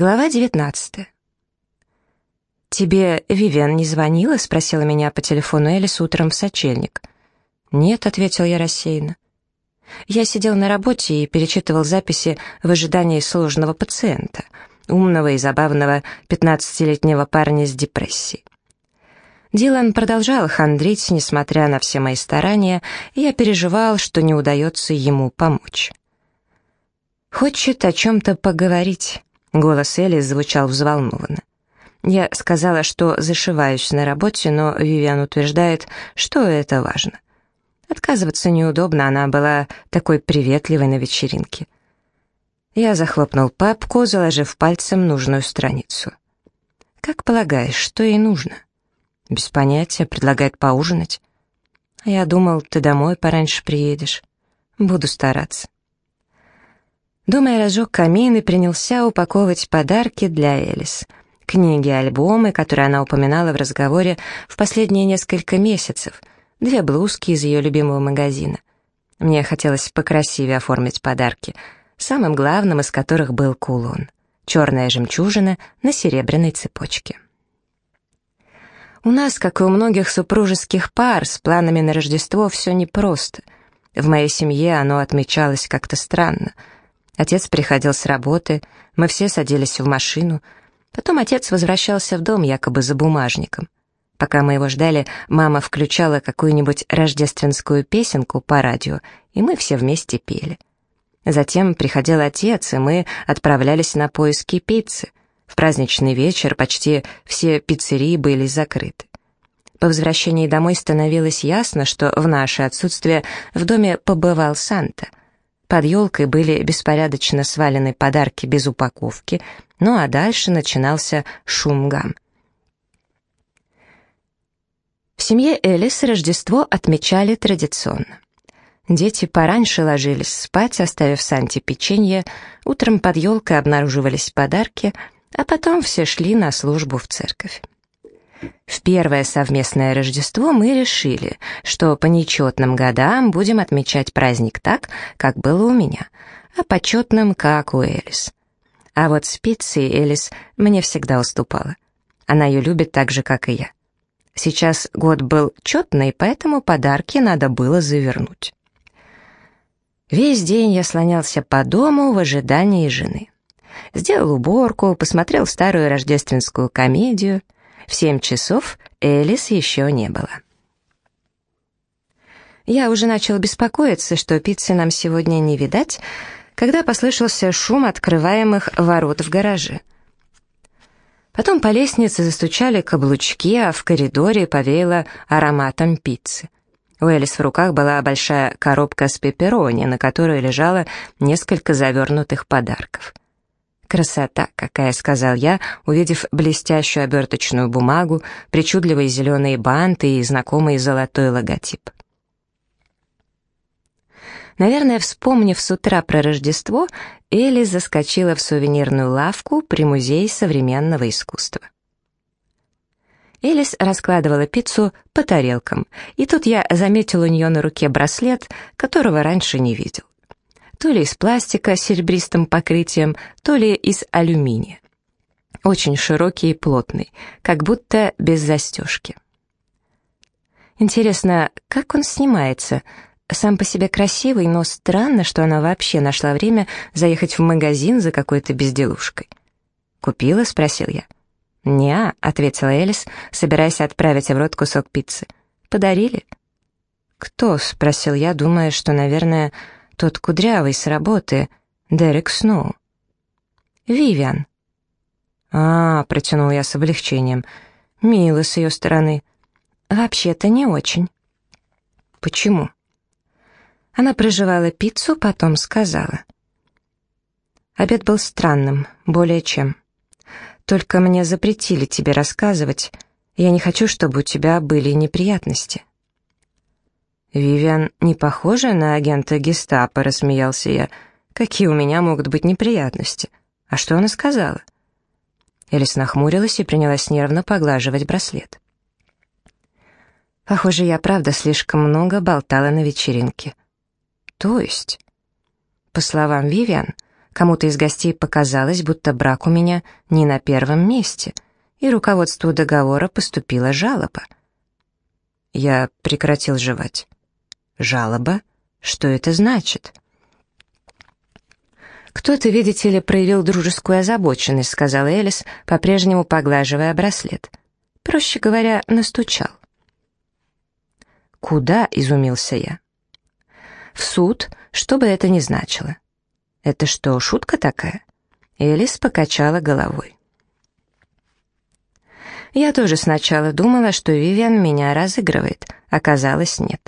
Глава 19. «Тебе Вивиан не звонила?» — спросила меня по телефону Элис утром в сочельник. «Нет», — ответил я рассеянно. Я сидел на работе и перечитывал записи в ожидании сложного пациента, умного и забавного 15-летнего парня с депрессией. Дилан продолжал хандрить, несмотря на все мои старания, и я переживал, что не удается ему помочь. «Хочет о чем-то поговорить», Голос Элли звучал взволнованно. Я сказала, что зашиваюсь на работе, но Вивиан утверждает, что это важно. Отказываться неудобно, она была такой приветливой на вечеринке. Я захлопнул папку, заложив пальцем нужную страницу. «Как полагаешь, что ей нужно?» «Без понятия, предлагает поужинать». «Я думал, ты домой пораньше приедешь. Буду стараться». Дома я разжег камин и принялся упаковывать подарки для Элис. Книги, альбомы, которые она упоминала в разговоре в последние несколько месяцев, две блузки из ее любимого магазина. Мне хотелось покрасивее оформить подарки, самым главным из которых был кулон. Черная жемчужина на серебряной цепочке. У нас, как и у многих супружеских пар, с планами на Рождество все непросто. В моей семье оно отмечалось как-то странно — Отец приходил с работы, мы все садились в машину. Потом отец возвращался в дом якобы за бумажником. Пока мы его ждали, мама включала какую-нибудь рождественскую песенку по радио, и мы все вместе пели. Затем приходил отец, и мы отправлялись на поиски пиццы. В праздничный вечер почти все пиццерии были закрыты. По возвращении домой становилось ясно, что в наше отсутствие в доме побывал Санта. Под елкой были беспорядочно свалены подарки без упаковки, ну а дальше начинался шум гам. В семье Элис Рождество отмечали традиционно. Дети пораньше ложились спать, оставив Санте печенье, утром под елкой обнаруживались подарки, а потом все шли на службу в церковь. В первое совместное Рождество мы решили, что по нечетным годам будем отмечать праздник так, как было у меня, а по четным, как у Элис. А вот с пиццей Элис мне всегда уступала. Она ее любит так же, как и я. Сейчас год был четный, поэтому подарки надо было завернуть. Весь день я слонялся по дому в ожидании жены. Сделал уборку, посмотрел старую рождественскую комедию — в семь часов Элис еще не было. Я уже начал беспокоиться, что пиццы нам сегодня не видать, когда послышался шум открываемых ворот в гараже. Потом по лестнице застучали каблучки, а в коридоре повеяло ароматом пиццы. У Элис в руках была большая коробка с пепперони, на которой лежало несколько завернутых подарков — «Красота какая!» — сказал я, увидев блестящую оберточную бумагу, причудливые зеленые банты и знакомый золотой логотип. Наверное, вспомнив с утра про Рождество, Элли заскочила в сувенирную лавку при Музее современного искусства. Элис раскладывала пиццу по тарелкам, и тут я заметил у нее на руке браслет, которого раньше не видел то ли из пластика с серебристым покрытием, то ли из алюминия. Очень широкий и плотный, как будто без застежки. Интересно, как он снимается? Сам по себе красивый, но странно, что она вообще нашла время заехать в магазин за какой-то безделушкой. «Купила?» — спросил я. «Не-а», ответила Элис, собираясь отправить в рот кусок пиццы. «Подарили?» «Кто?» — спросил я, думая, что, наверное, тот кудрявый с работы, Дерек Сноу. Вивиан. А, протянул я с облегчением. Мило с ее стороны. Вообще-то не очень. Почему? Она проживала пиццу, потом сказала. Обед был странным, более чем. Только мне запретили тебе рассказывать. Я не хочу, чтобы у тебя были неприятности. «Вивиан не похожа на агента гестапо», — рассмеялся я. «Какие у меня могут быть неприятности? А что она сказала?» Элис нахмурилась и принялась нервно поглаживать браслет. «Похоже, я правда слишком много болтала на вечеринке». «То есть?» По словам Вивиан, Кому-то из гостей показалось, будто брак у меня не на первом месте, и руководству договора поступила жалоба. Я прекратил жевать. Жалоба? Что это значит? «Кто-то, видите ли, проявил дружескую озабоченность», — сказала Элис, по-прежнему поглаживая браслет. «Проще говоря, настучал». «Куда?» — изумился я. «В суд, что бы это ни значило». «Это что, шутка такая?» Элис покачала головой. Я тоже сначала думала, что Вивиан меня разыгрывает. Оказалось, нет.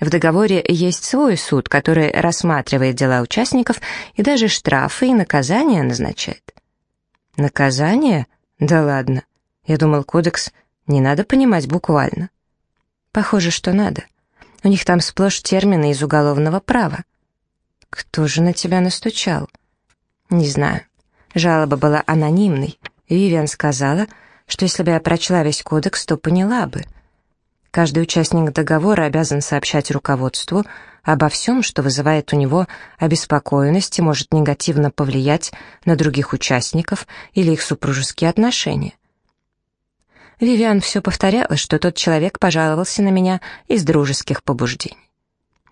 В договоре есть свой суд, который рассматривает дела участников и даже штрафы и наказания назначает. Наказание? Да ладно. Я думал, кодекс не надо понимать буквально. Похоже, что надо. У них там сплошь термины из уголовного права. Кто же на тебя настучал? Не знаю. Жалоба была анонимной. Вивиан сказала, что если бы я прочла весь кодекс, то поняла бы. Каждый участник договора обязан сообщать руководству обо всем, что вызывает у него обеспокоенность и может негативно повлиять на других участников или их супружеские отношения. Вивиан все повторяла, что тот человек пожаловался на меня из дружеских побуждений.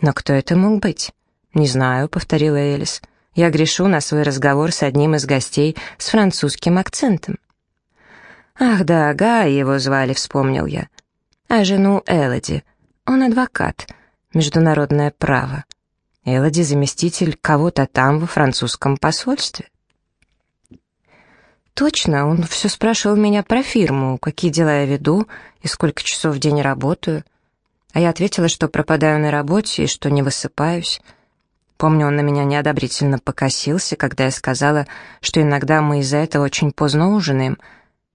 «Но кто это мог быть?» «Не знаю», — повторила Элис. «Я грешу на свой разговор с одним из гостей с французским акцентом». «Ах да, Гай его звали», — вспомнил я а жену Элоди. Он адвокат, международное право. Элоди — заместитель кого-то там во французском посольстве. Точно, он все спрашивал меня про фирму, какие дела я веду и сколько часов в день работаю. А я ответила, что пропадаю на работе и что не высыпаюсь. Помню, он на меня неодобрительно покосился, когда я сказала, что иногда мы из-за этого очень поздно ужинаем.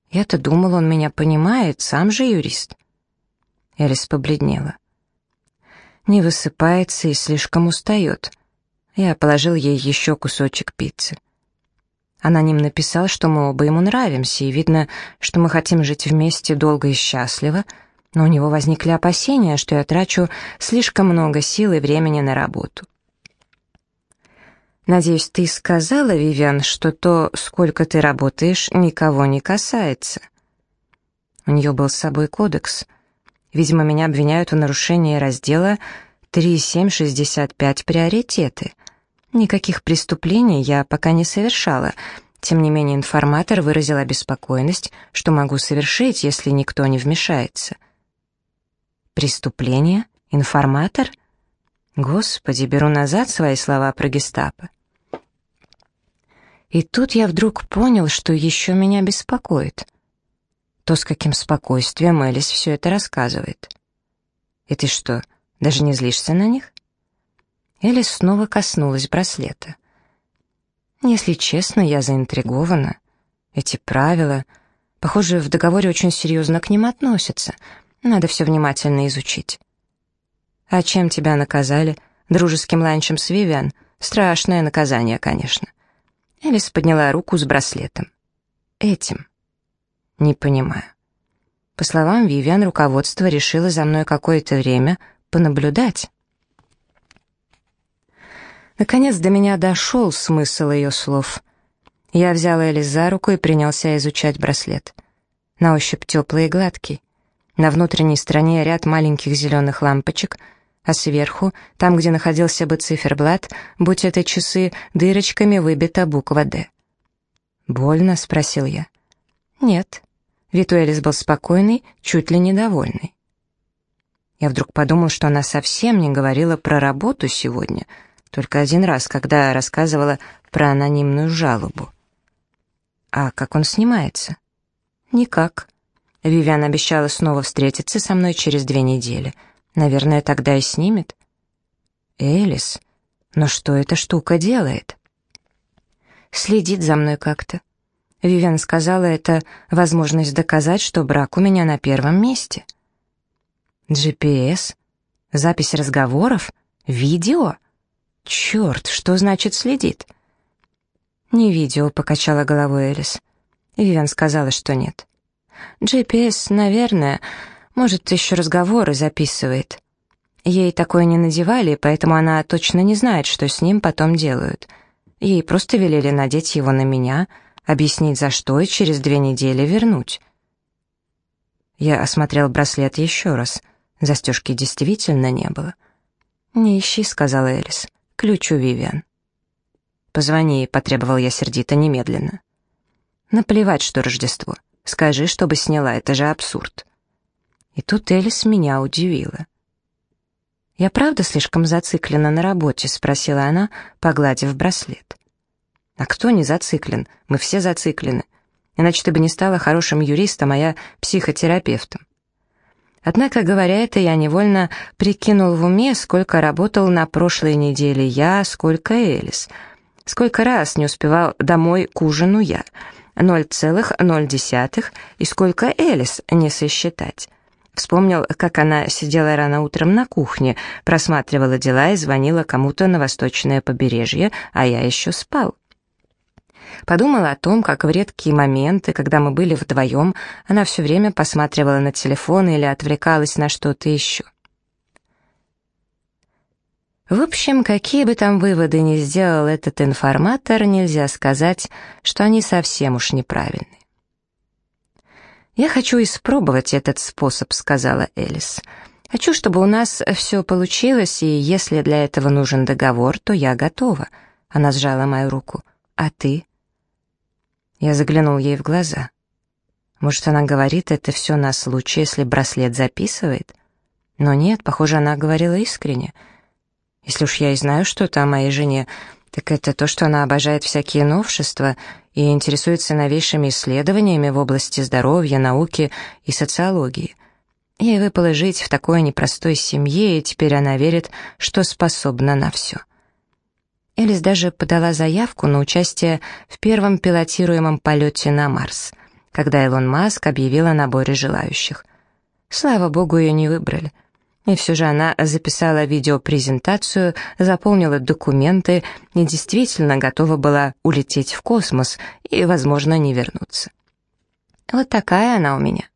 Я-то думал, он меня понимает, сам же юрист. Элис побледнела. Не высыпается и слишком устает. Я положил ей еще кусочек пиццы. Аноним написал, что мы оба ему нравимся, и видно, что мы хотим жить вместе долго и счастливо, но у него возникли опасения, что я трачу слишком много сил и времени на работу. «Надеюсь, ты сказала, Вивиан, что то, сколько ты работаешь, никого не касается». У нее был с собой кодекс — Видимо, меня обвиняют в нарушении раздела 3.7.65 «Приоритеты». Никаких преступлений я пока не совершала. Тем не менее, информатор выразил обеспокоенность, что могу совершить, если никто не вмешается. Преступление? Информатор? Господи, беру назад свои слова про гестапо. И тут я вдруг понял, что еще меня беспокоит — то, с каким спокойствием Элис все это рассказывает. «И ты что, даже не злишься на них?» Элис снова коснулась браслета. «Если честно, я заинтригована. Эти правила, похоже, в договоре очень серьезно к ним относятся. Надо все внимательно изучить». «А чем тебя наказали? Дружеским ланчем с Вивиан? Страшное наказание, конечно». Элис подняла руку с браслетом. «Этим». Не понимаю. По словам Вивиан, руководство решило за мной какое-то время понаблюдать. Наконец до меня дошел смысл ее слов. Я взял Элис за руку и принялся изучать браслет. На ощупь теплый и гладкий. На внутренней стороне ряд маленьких зеленых лампочек, а сверху, там, где находился бы циферблат, будь это часы, дырочками выбита буква «Д». «Больно?» — спросил я. «Нет». Вид был спокойный, чуть ли недовольный. Я вдруг подумал, что она совсем не говорила про работу сегодня, только один раз, когда рассказывала про анонимную жалобу. А как он снимается? Никак. Вивиан обещала снова встретиться со мной через две недели. Наверное, тогда и снимет. Элис, но что эта штука делает? Следит за мной как-то. Вивиан сказала, это возможность доказать, что брак у меня на первом месте. GPS? Запись разговоров? Видео? Черт, что значит следит? Не видео, покачала головой Элис. Вивиан сказала, что нет. GPS, наверное, может, еще разговоры записывает. Ей такое не надевали, поэтому она точно не знает, что с ним потом делают. Ей просто велели надеть его на меня, объяснить за что и через две недели вернуть. Я осмотрел браслет еще раз. Застежки действительно не было. «Не ищи», — сказала Элис. «Ключ у Вивиан». «Позвони», — потребовал я сердито немедленно. «Наплевать, что Рождество. Скажи, чтобы сняла, это же абсурд». И тут Элис меня удивила. «Я правда слишком зациклена на работе?» — спросила она, погладив браслет. «А кто не зациклен? Мы все зациклены. Иначе ты бы не стала хорошим юристом, а я психотерапевтом». Однако, говоря это, я невольно прикинул в уме, сколько работал на прошлой неделе я, сколько Элис. Сколько раз не успевал домой к ужину я. 0,0 и сколько Элис не сосчитать. Вспомнил, как она сидела рано утром на кухне, просматривала дела и звонила кому-то на восточное побережье, а я еще спал. Подумала о том, как в редкие моменты, когда мы были вдвоем, она все время посматривала на телефон или отвлекалась на что-то еще. В общем, какие бы там выводы ни сделал этот информатор, нельзя сказать, что они совсем уж неправильные. «Я хочу испробовать этот способ», — сказала Элис. «Хочу, чтобы у нас все получилось, и если для этого нужен договор, то я готова». Она сжала мою руку. «А ты?» Я заглянул ей в глаза. Может, она говорит это все на случай, если браслет записывает? Но нет, похоже, она говорила искренне. Если уж я и знаю что-то о моей жене, так это то, что она обожает всякие новшества и интересуется новейшими исследованиями в области здоровья, науки и социологии. Ей выпало жить в такой непростой семье, и теперь она верит, что способна на все. Элис даже подала заявку на участие в первом пилотируемом полете на Марс, когда Илон Маск объявил о наборе желающих. Слава богу, ее не выбрали — и все же она записала видеопрезентацию, заполнила документы и действительно готова была улететь в космос и, возможно, не вернуться. Вот такая она у меня.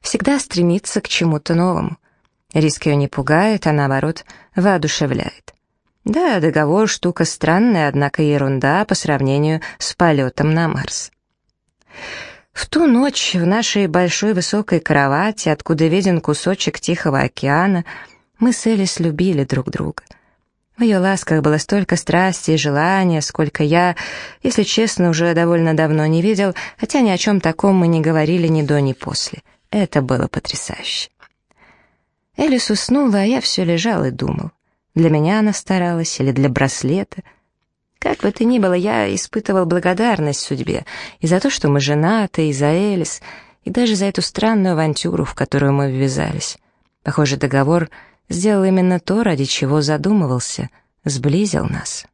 Всегда стремится к чему-то новому. Риск ее не пугает, а наоборот, воодушевляет. Да, договор — штука странная, однако ерунда по сравнению с полетом на Марс. В ту ночь в нашей большой высокой кровати, откуда виден кусочек Тихого океана, мы с Элис любили друг друга. В ее ласках было столько страсти и желания, сколько я, если честно, уже довольно давно не видел, хотя ни о чем таком мы не говорили ни до, ни после. Это было потрясающе. Элис уснула, а я все лежал и думал. Для меня она старалась или для браслета — как бы то ни было, я испытывал благодарность судьбе и за то, что мы женаты, и за Элис, и даже за эту странную авантюру, в которую мы ввязались. Похоже, договор сделал именно то, ради чего задумывался, сблизил нас.